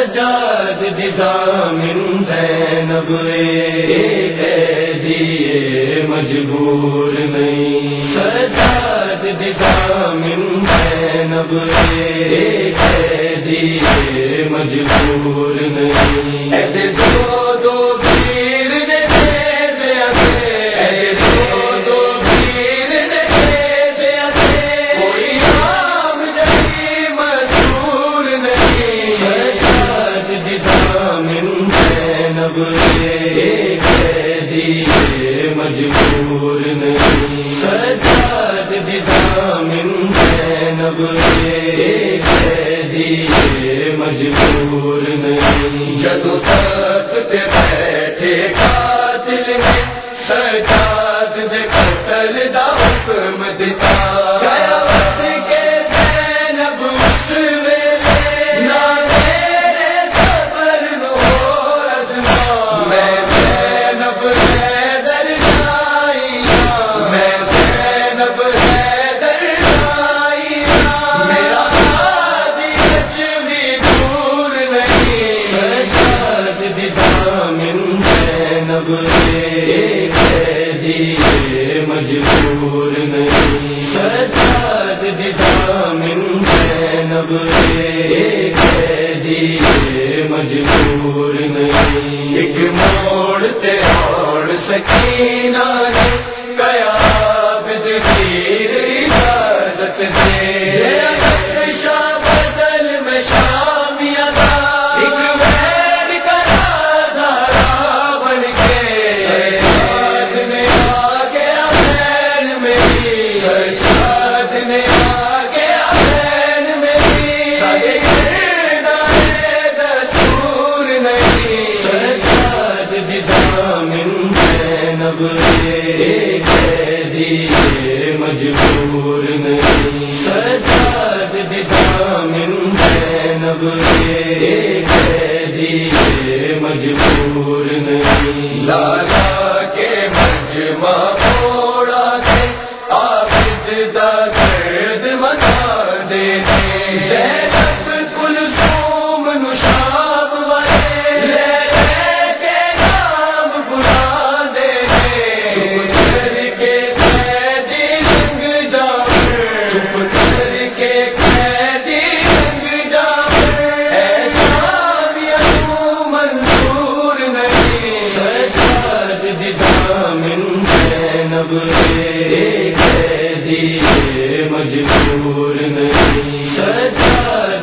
سجاد دزامن زینب دیے مجبور نہیں۔ سجاد دزامن زینب دیے مجبور نہیں۔ دور گئی سجاد دامن زینب کے دیے مجبور گئی ایک موڑ تے اور سکینہ نے قیابت کی سجاد دامن زینب مجبور نہیں۔ لالا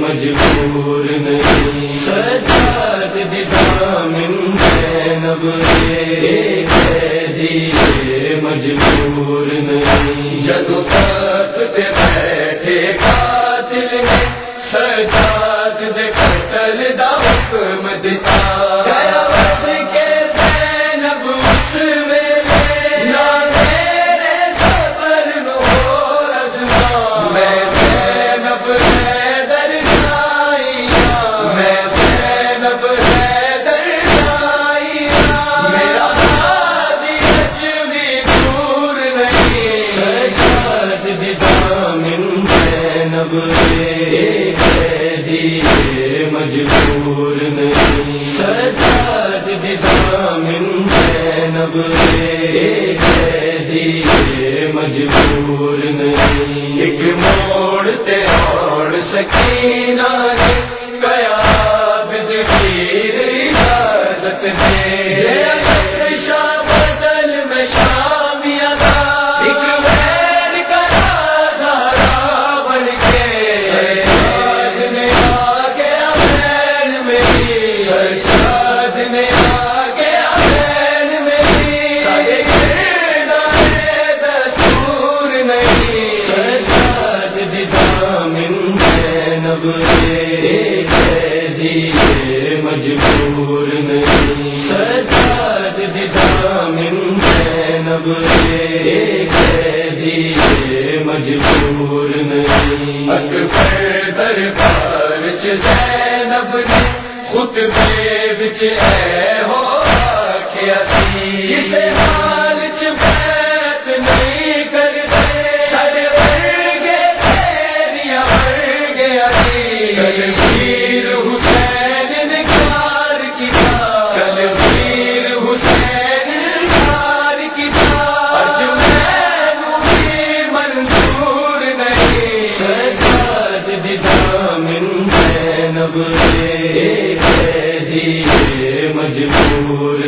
مجبور نہیں سجاد دامن زینب سے مجبور نہیں جدو بیٹھے قاتل اب ایک مجبور نہیں۔ ایک موڑتے اور سکینہ گیا پیر اب مجبور نہیں سجاد دامن زین اب ایک دیے مجبور نہیں اکبر دربار ہو آکھیا زینب دیے مجبور